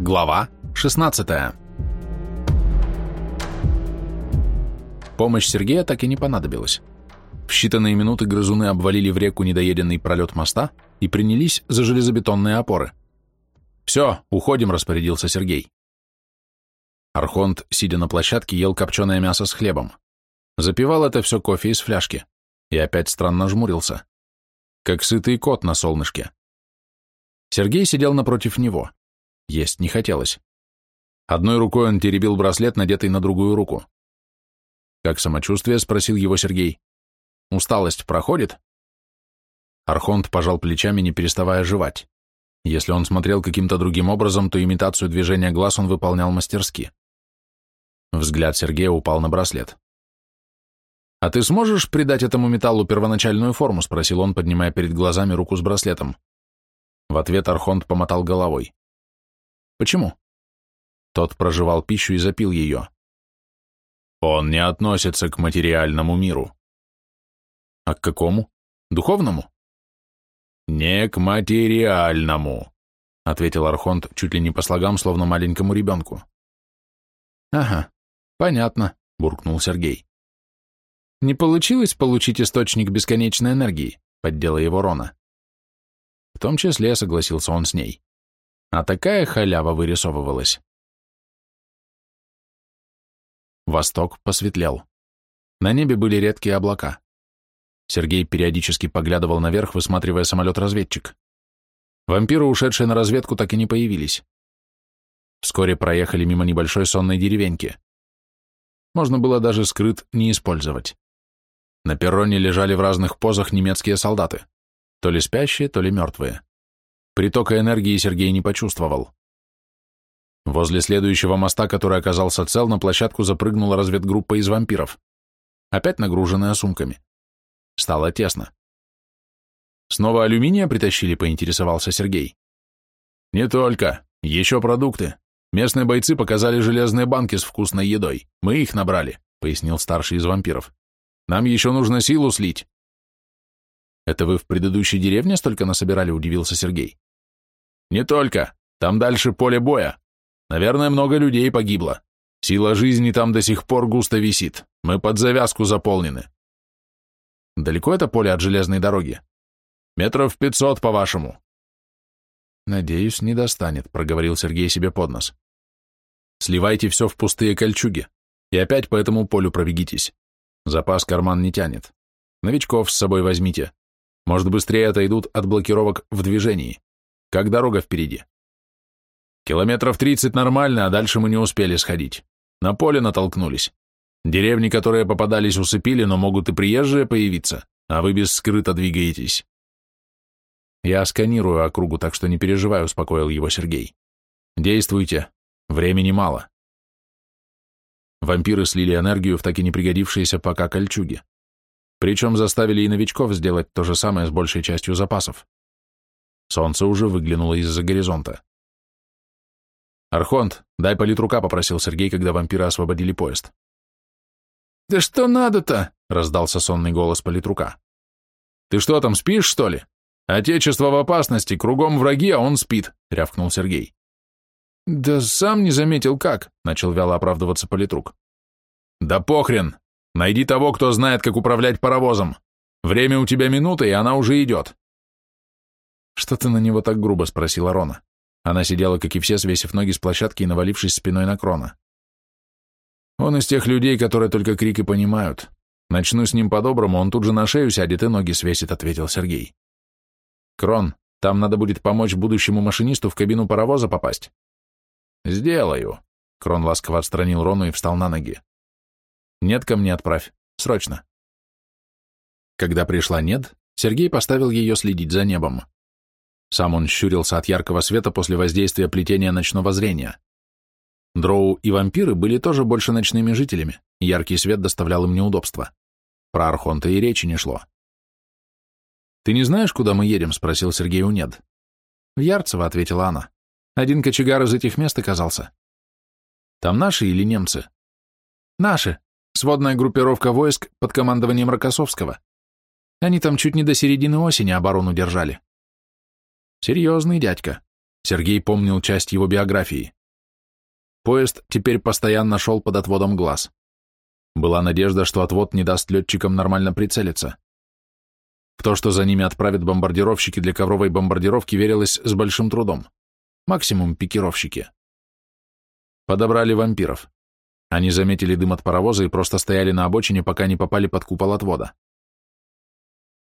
Глава 16 Помощь Сергея так и не понадобилась. В считанные минуты грызуны обвалили в реку недоеденный пролет моста и принялись за железобетонные опоры. «Все, уходим», — распорядился Сергей. Архонт, сидя на площадке, ел копченое мясо с хлебом. Запивал это все кофе из фляжки и опять странно жмурился. Как сытый кот на солнышке. Сергей сидел напротив него. Есть не хотелось. Одной рукой он теребил браслет, надетый на другую руку. «Как самочувствие?» — спросил его Сергей. «Усталость проходит?» Архонт пожал плечами, не переставая жевать. Если он смотрел каким-то другим образом, то имитацию движения глаз он выполнял мастерски. Взгляд Сергея упал на браслет. «А ты сможешь придать этому металлу первоначальную форму?» — спросил он, поднимая перед глазами руку с браслетом. В ответ Архонт помотал головой. «Почему?» Тот проживал пищу и запил ее. «Он не относится к материальному миру». «А к какому? Духовному?» «Не к материальному», — ответил Архонт чуть ли не по слогам, словно маленькому ребенку. «Ага, понятно», — буркнул Сергей. «Не получилось получить источник бесконечной энергии», — поддела его Рона. В том числе согласился он с ней. А такая халява вырисовывалась. Восток посветлел. На небе были редкие облака. Сергей периодически поглядывал наверх, высматривая самолет-разведчик. Вампиры, ушедшие на разведку, так и не появились. Вскоре проехали мимо небольшой сонной деревеньки. Можно было даже скрыт не использовать. На перроне лежали в разных позах немецкие солдаты, то ли спящие, то ли мертвые. Притока энергии Сергей не почувствовал. Возле следующего моста, который оказался цел, на площадку запрыгнула разведгруппа из вампиров, опять нагруженная сумками. Стало тесно. «Снова алюминия притащили?» — поинтересовался Сергей. «Не только. Еще продукты. Местные бойцы показали железные банки с вкусной едой. Мы их набрали», — пояснил старший из вампиров. «Нам еще нужно силу слить». «Это вы в предыдущей деревне столько насобирали?» — удивился Сергей. «Не только. Там дальше поле боя. Наверное, много людей погибло. Сила жизни там до сих пор густо висит. Мы под завязку заполнены. Далеко это поле от железной дороги? Метров пятьсот, по-вашему. Надеюсь, не достанет, проговорил Сергей себе под нос. Сливайте все в пустые кольчуги и опять по этому полю пробегитесь. Запас карман не тянет. Новичков с собой возьмите. Может, быстрее отойдут от блокировок в движении. Как дорога впереди? Километров тридцать нормально, а дальше мы не успели сходить. На поле натолкнулись. Деревни, которые попадались, усыпили, но могут и приезжие появиться, а вы без скрыто двигаетесь. Я сканирую округу, так что не переживай, успокоил его Сергей. Действуйте, времени мало. Вампиры слили энергию в так и не пригодившиеся пока кольчуги. Причем заставили и новичков сделать то же самое с большей частью запасов. Солнце уже выглянуло из-за горизонта. «Архонт, дай политрука», — попросил Сергей, когда вампиры освободили поезд. «Да что надо-то?» — раздался сонный голос политрука. «Ты что там, спишь, что ли? Отечество в опасности, кругом враги, а он спит», — рявкнул Сергей. «Да сам не заметил, как», — начал вяло оправдываться политрук. «Да похрен! Найди того, кто знает, как управлять паровозом. Время у тебя минута, и она уже идет». «Что ты на него так грубо?» — спросила Рона. Она сидела, как и все, свесив ноги с площадки и навалившись спиной на крона. Он из тех людей, которые только крик и понимают. Начну с ним по-доброму, он тут же на шею сядет и ноги свесит, ответил Сергей. Крон, там надо будет помочь будущему машинисту в кабину паровоза попасть. Сделаю. Крон ласково отстранил Рону и встал на ноги. Нет ко мне отправь. Срочно. Когда пришла Нед, Сергей поставил ее следить за небом. Сам он щурился от яркого света после воздействия плетения ночного зрения. Дроу и вампиры были тоже больше ночными жителями, яркий свет доставлял им неудобства. Про Архонта и речи не шло. «Ты не знаешь, куда мы едем?» — спросил Сергей у Нед. «В Ярцево», — ответила она. «Один кочегар из этих мест оказался». «Там наши или немцы?» «Наши. Сводная группировка войск под командованием Рокоссовского. Они там чуть не до середины осени оборону держали». «Серьезный дядька. Сергей помнил часть его биографии. Поезд теперь постоянно шел под отводом глаз. Была надежда, что отвод не даст летчикам нормально прицелиться. В то, что за ними отправят бомбардировщики для ковровой бомбардировки, верилось с большим трудом. Максимум пикировщики. Подобрали вампиров. Они заметили дым от паровоза и просто стояли на обочине, пока не попали под купол отвода.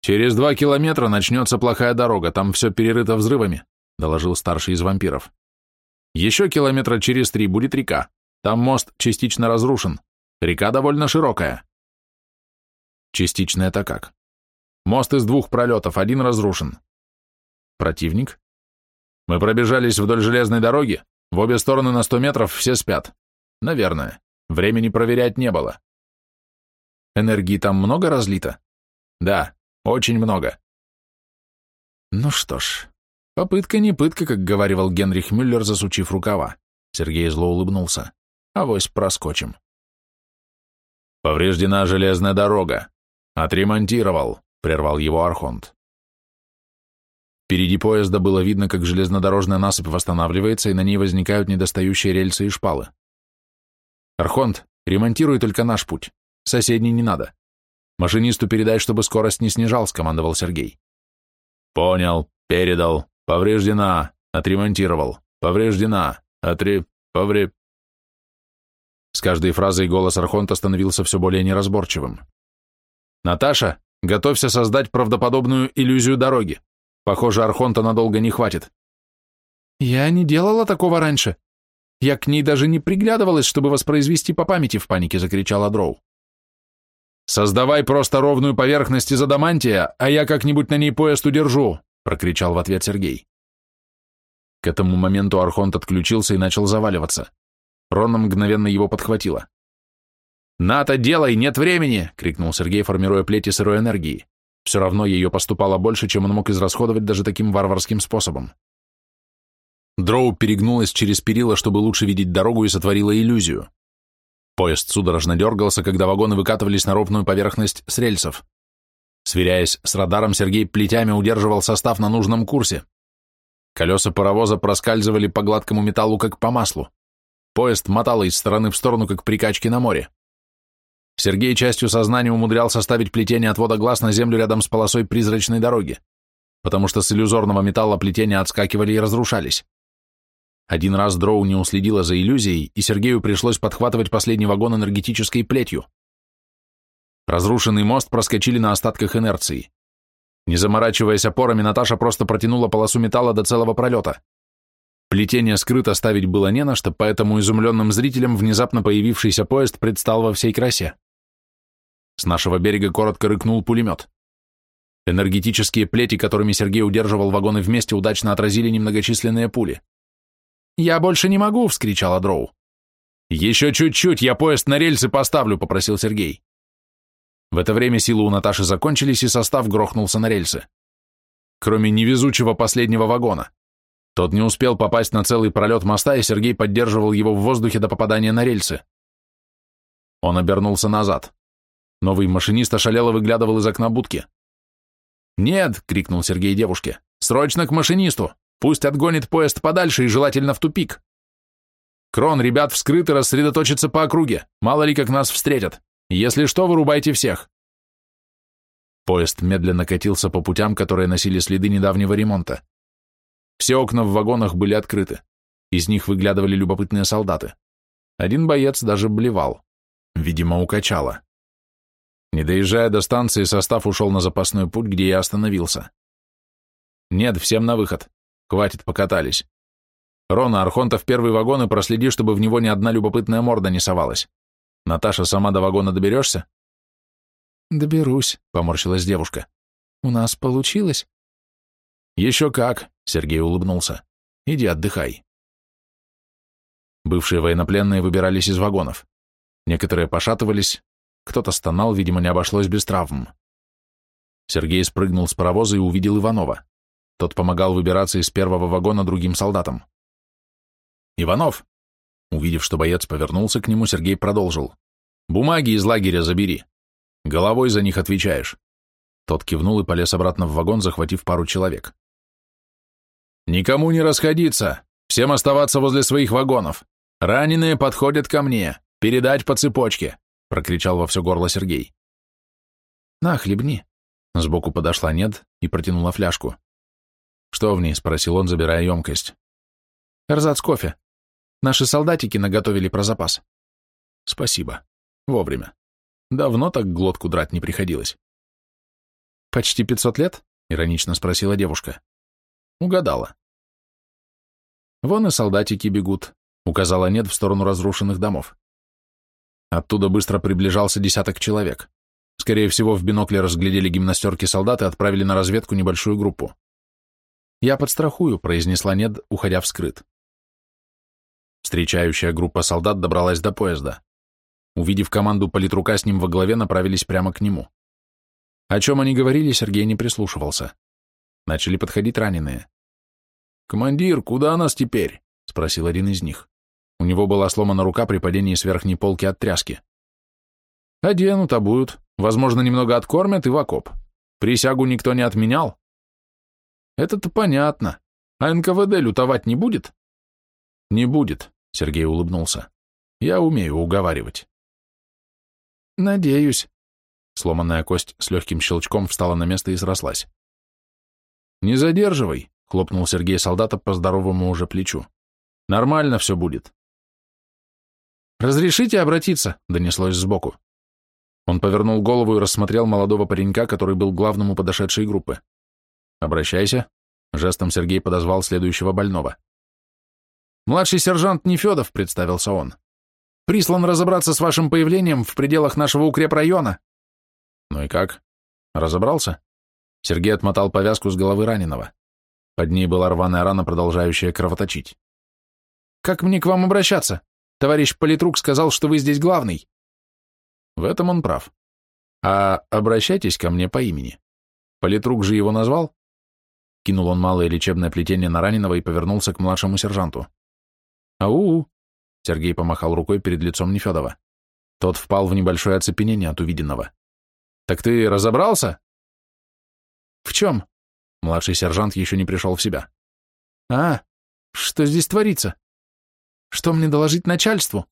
«Через два километра начнется плохая дорога, там все перерыто взрывами», доложил старший из вампиров. «Еще километра через три будет река. Там мост частично разрушен. Река довольно широкая». «Частично это как?» «Мост из двух пролетов, один разрушен». «Противник?» «Мы пробежались вдоль железной дороги, в обе стороны на сто метров все спят. Наверное. Времени проверять не было». «Энергии там много разлито?» «Да, очень много». «Ну что ж, попытка не пытка», как говаривал Генрих Мюллер, засучив рукава. Сергей зло улыбнулся. «Авось проскочим». «Повреждена железная дорога. Отремонтировал», — прервал его Архонт. Впереди поезда было видно, как железнодорожная насыпь восстанавливается, и на ней возникают недостающие рельсы и шпалы. «Архонт, ремонтируй только наш путь. Соседний не надо. Машинисту передай, чтобы скорость не снижал», — скомандовал Сергей. «Понял, передал. Повреждена. Отремонтировал. Повреждена. Отре... Повре...» С каждой фразой голос Архонта становился все более неразборчивым. «Наташа, готовься создать правдоподобную иллюзию дороги. Похоже, Архонта надолго не хватит. Я не делала такого раньше. Я к ней даже не приглядывалась, чтобы воспроизвести по памяти, в панике закричала Дроу. Создавай просто ровную поверхность из адамантия, а я как-нибудь на ней поезд удержу, прокричал в ответ Сергей. К этому моменту Архонт отключился и начал заваливаться. Рона мгновенно его подхватила. «Ната, делай, нет времени!» — крикнул Сергей, формируя плети сырой энергии. Все равно ее поступало больше, чем он мог израсходовать даже таким варварским способом. Дроу перегнулась через перила, чтобы лучше видеть дорогу, и сотворила иллюзию. Поезд судорожно дергался, когда вагоны выкатывались на ровную поверхность с рельсов. Сверяясь с радаром, Сергей плетями удерживал состав на нужном курсе. Колеса паровоза проскальзывали по гладкому металлу, как по маслу. Поезд мотало из стороны в сторону, как при качке на море. Сергей частью сознания умудрялся ставить плетение отвода глаз на землю рядом с полосой призрачной дороги, потому что с иллюзорного металла плетения отскакивали и разрушались. Один раз Дроу не уследила за иллюзией, и Сергею пришлось подхватывать последний вагон энергетической плетью. Разрушенный мост проскочили на остатках инерции. Не заморачиваясь опорами, Наташа просто протянула полосу металла до целого пролета. Плетение скрыто ставить было не на что, поэтому изумленным зрителям внезапно появившийся поезд предстал во всей красе. С нашего берега коротко рыкнул пулемет. Энергетические плети, которыми Сергей удерживал вагоны вместе, удачно отразили немногочисленные пули. «Я больше не могу!» — вскричала Дроу. «Еще чуть-чуть, я поезд на рельсы поставлю!» — попросил Сергей. В это время силы у Наташи закончились, и состав грохнулся на рельсы. Кроме невезучего последнего вагона. Тот не успел попасть на целый пролет моста, и Сергей поддерживал его в воздухе до попадания на рельсы. Он обернулся назад. Новый машинист ошалело выглядывал из окна будки. «Нет!» — крикнул Сергей девушке. «Срочно к машинисту! Пусть отгонит поезд подальше и желательно в тупик!» «Крон, ребят, вскрыты, рассредоточиться по округе. Мало ли как нас встретят. Если что, вырубайте всех!» Поезд медленно катился по путям, которые носили следы недавнего ремонта. Все окна в вагонах были открыты. Из них выглядывали любопытные солдаты. Один боец даже блевал. Видимо, укачало. Не доезжая до станции, состав ушел на запасной путь, где я остановился. Нет, всем на выход. Хватит, покатались. Рона, Архонта в первый вагон и проследи, чтобы в него ни одна любопытная морда не совалась. Наташа, сама до вагона доберешься? Доберусь, поморщилась девушка. У нас получилось? Еще как, Сергей улыбнулся. Иди отдыхай. Бывшие военнопленные выбирались из вагонов. Некоторые пошатывались, кто-то стонал, видимо, не обошлось без травм. Сергей спрыгнул с паровоза и увидел Иванова. Тот помогал выбираться из первого вагона другим солдатам. «Иванов!» Увидев, что боец повернулся к нему, Сергей продолжил. «Бумаги из лагеря забери. Головой за них отвечаешь». Тот кивнул и полез обратно в вагон, захватив пару человек. Никому не расходиться! Всем оставаться возле своих вагонов! Раненые подходят ко мне! Передать по цепочке!» — прокричал во все горло Сергей. «На, хлебни!» Сбоку подошла Нед и протянула фляжку. «Что в ней?» — спросил он, забирая емкость. «Эрзац кофе. Наши солдатики наготовили про запас». «Спасибо. Вовремя. Давно так глотку драть не приходилось». «Почти пятьсот лет?» — иронично спросила девушка. «Угадала». «Вон и солдатики бегут», — указала Нед в сторону разрушенных домов. Оттуда быстро приближался десяток человек. Скорее всего, в бинокле разглядели гимнастерки солдат и отправили на разведку небольшую группу. «Я подстрахую», — произнесла Нед, уходя вскрыт. Встречающая группа солдат добралась до поезда. Увидев команду политрука с ним во главе, направились прямо к нему. О чем они говорили, Сергей не прислушивался. Начали подходить раненые. «Командир, куда нас теперь?» — спросил один из них. У него была сломана рука при падении с верхней полки от тряски. «Оденут, обуют, возможно, немного откормят и в окоп. Присягу никто не отменял?» «Это-то понятно. А НКВД лютовать не будет?» «Не будет», — Сергей улыбнулся. «Я умею уговаривать». «Надеюсь». Сломанная кость с легким щелчком встала на место и срослась. «Не задерживай», — хлопнул Сергей солдата по здоровому уже плечу. «Нормально все будет». «Разрешите обратиться?» — донеслось сбоку. Он повернул голову и рассмотрел молодого паренька, который был главным у подошедшей группы. «Обращайся», — жестом Сергей подозвал следующего больного. «Младший сержант Нефедов», — представился он. «Прислан разобраться с вашим появлением в пределах нашего укрепрайона». «Ну и как? Разобрался?» Сергей отмотал повязку с головы раненого. Под ней была рваная рана, продолжающая кровоточить. «Как мне к вам обращаться?» Товарищ политрук сказал, что вы здесь главный. В этом он прав. А обращайтесь ко мне по имени. Политрук же его назвал? Кинул он малое лечебное плетение на раненого и повернулся к младшему сержанту. «Ау!» — Сергей помахал рукой перед лицом Нефедова. Тот впал в небольшое оцепенение от увиденного. «Так ты разобрался?» «В чем?» Младший сержант еще не пришел в себя. «А, что здесь творится?» Что мне доложить начальству?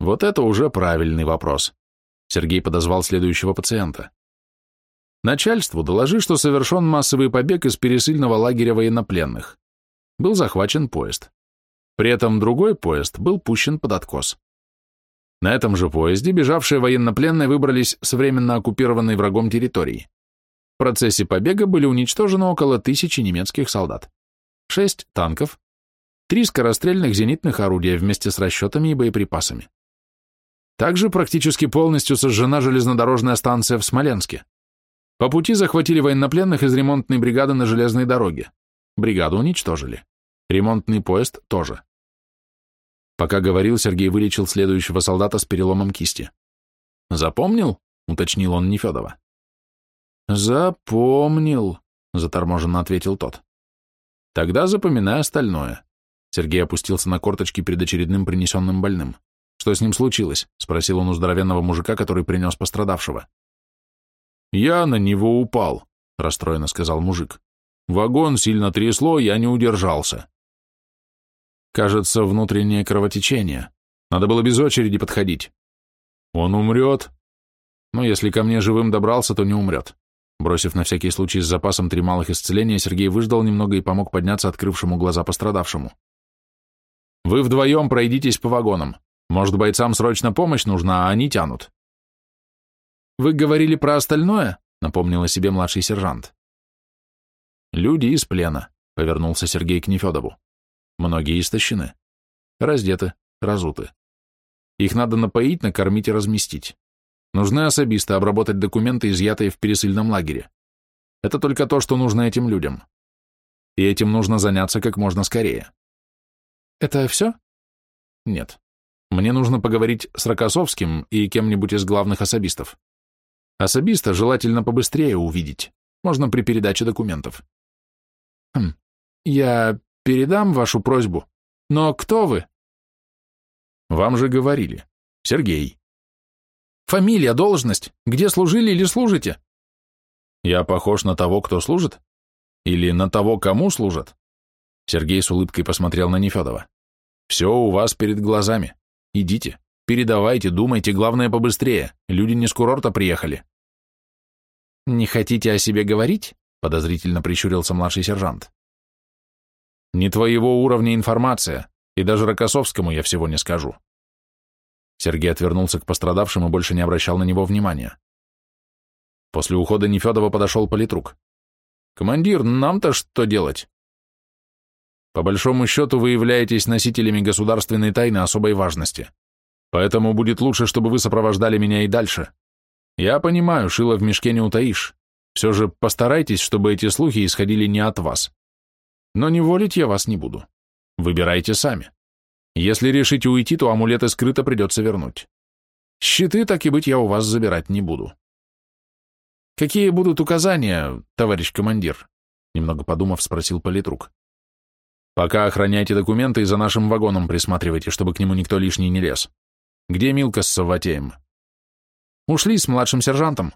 Вот это уже правильный вопрос. Сергей подозвал следующего пациента. Начальству доложи, что совершен массовый побег из пересыльного лагеря военнопленных. Был захвачен поезд. При этом другой поезд был пущен под откос. На этом же поезде бежавшие военнопленные выбрались с временно оккупированной врагом территории. В процессе побега были уничтожены около тысячи немецких солдат, шесть танков, три скорострельных зенитных орудия вместе с расчетами и боеприпасами. Также практически полностью сожжена железнодорожная станция в Смоленске. По пути захватили военнопленных из ремонтной бригады на железной дороге. Бригаду уничтожили. Ремонтный поезд тоже. Пока говорил, Сергей вылечил следующего солдата с переломом кисти. «Запомнил?» — уточнил он Нефедова. «Запомнил», — заторможенно ответил тот. «Тогда запоминай остальное. Сергей опустился на корточки перед очередным принесенным больным. «Что с ним случилось?» — спросил он у здоровенного мужика, который принес пострадавшего. «Я на него упал», — расстроенно сказал мужик. «Вагон сильно трясло, я не удержался». «Кажется, внутреннее кровотечение. Надо было без очереди подходить». «Он умрет?» «Ну, если ко мне живым добрался, то не умрет». Бросив на всякий случай с запасом три малых исцеления, Сергей выждал немного и помог подняться открывшему глаза пострадавшему. Вы вдвоем пройдитесь по вагонам. Может, бойцам срочно помощь нужна, а они тянут. Вы говорили про остальное? Напомнил о себе младший сержант. Люди из плена, повернулся Сергей к Нефедову. Многие истощены. Раздеты, разуты. Их надо напоить, накормить и разместить. Нужны особисты обработать документы, изъятые в пересыльном лагере. Это только то, что нужно этим людям. И этим нужно заняться как можно скорее. Это все? Нет. Мне нужно поговорить с Рокоссовским и кем-нибудь из главных особистов. Особиста желательно побыстрее увидеть. Можно при передаче документов. Хм. Я передам вашу просьбу. Но кто вы? Вам же говорили. Сергей. Фамилия, должность. Где служили или служите? Я похож на того, кто служит? Или на того, кому служат? Сергей с улыбкой посмотрел на Нефедова. «Все у вас перед глазами. Идите, передавайте, думайте, главное побыстрее. Люди не с курорта приехали». «Не хотите о себе говорить?» — подозрительно прищурился младший сержант. «Не твоего уровня информация, и даже Рокоссовскому я всего не скажу». Сергей отвернулся к пострадавшему и больше не обращал на него внимания. После ухода Нефедова подошел политрук. «Командир, нам-то что делать?» По большому счету вы являетесь носителями государственной тайны особой важности. Поэтому будет лучше, чтобы вы сопровождали меня и дальше. Я понимаю, шило в мешке не утаишь. Все же постарайтесь, чтобы эти слухи исходили не от вас. Но не волить я вас не буду. Выбирайте сами. Если решите уйти, то амулеты скрыто придется вернуть. Щиты, так и быть, я у вас забирать не буду. Какие будут указания, товарищ командир? Немного подумав, спросил политрук. Пока охраняйте документы и за нашим вагоном присматривайте, чтобы к нему никто лишний не лез. Где Милка с Савватеем? Ушли с младшим сержантом.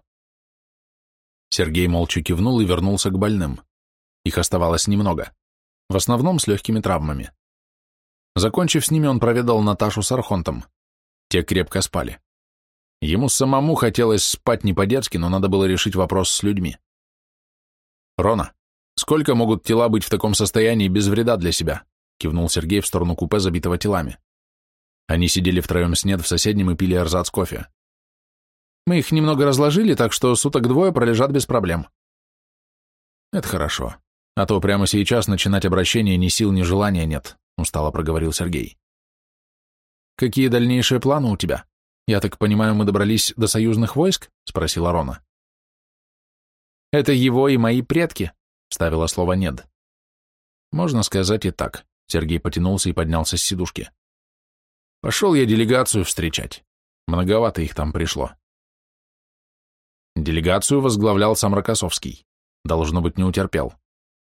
Сергей молча кивнул и вернулся к больным. Их оставалось немного. В основном с легкими травмами. Закончив с ними, он проведал Наташу с Архонтом. Те крепко спали. Ему самому хотелось спать не по-детски, но надо было решить вопрос с людьми. «Рона, Сколько могут тела быть в таком состоянии без вреда для себя? Кивнул Сергей в сторону купе, забитого телами. Они сидели втроем с Нед в соседнем и пили эрзац кофе. Мы их немного разложили, так что суток двое пролежат без проблем. Это хорошо. А то прямо сейчас начинать обращение ни сил, ни желания нет, устало проговорил Сергей. Какие дальнейшие планы у тебя? Я так понимаю, мы добрались до союзных войск? Спросила Рона. Это его и мои предки, Ставила слово «нет». Можно сказать и так. Сергей потянулся и поднялся с сидушки. Пошел я делегацию встречать. Многовато их там пришло. Делегацию возглавлял сам Рокоссовский. Должно быть, не утерпел.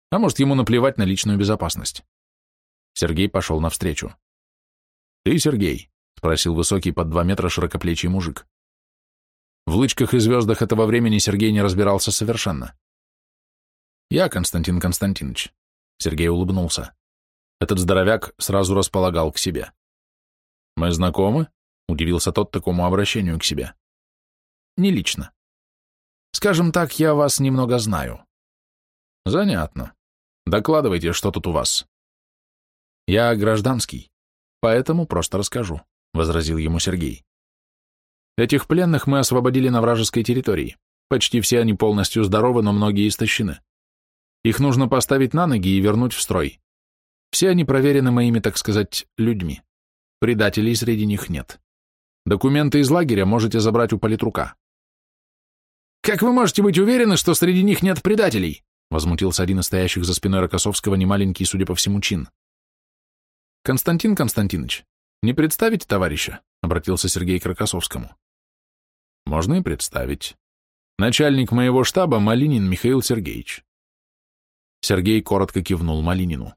А может, ему наплевать на личную безопасность. Сергей пошел навстречу. «Ты, Сергей?» — спросил высокий под два метра широкоплечий мужик. В лычках и звездах этого времени Сергей не разбирался совершенно. «Я Константин Константинович». Сергей улыбнулся. Этот здоровяк сразу располагал к себе. «Мы знакомы?» — удивился тот такому обращению к себе. «Не лично. Скажем так, я вас немного знаю». «Занятно. Докладывайте, что тут у вас». «Я гражданский, поэтому просто расскажу», — возразил ему Сергей. «Этих пленных мы освободили на вражеской территории. Почти все они полностью здоровы, но многие истощены. Их нужно поставить на ноги и вернуть в строй. Все они проверены моими, так сказать, людьми. Предателей среди них нет. Документы из лагеря можете забрать у политрука. «Как вы можете быть уверены, что среди них нет предателей?» возмутился один из стоящих за спиной Рокоссовского немаленький, судя по всему, чин. «Константин Константинович, не представить товарища?» обратился Сергей к Рокоссовскому. «Можно и представить. Начальник моего штаба Малинин Михаил Сергеевич. Сергей коротко кивнул Малинину.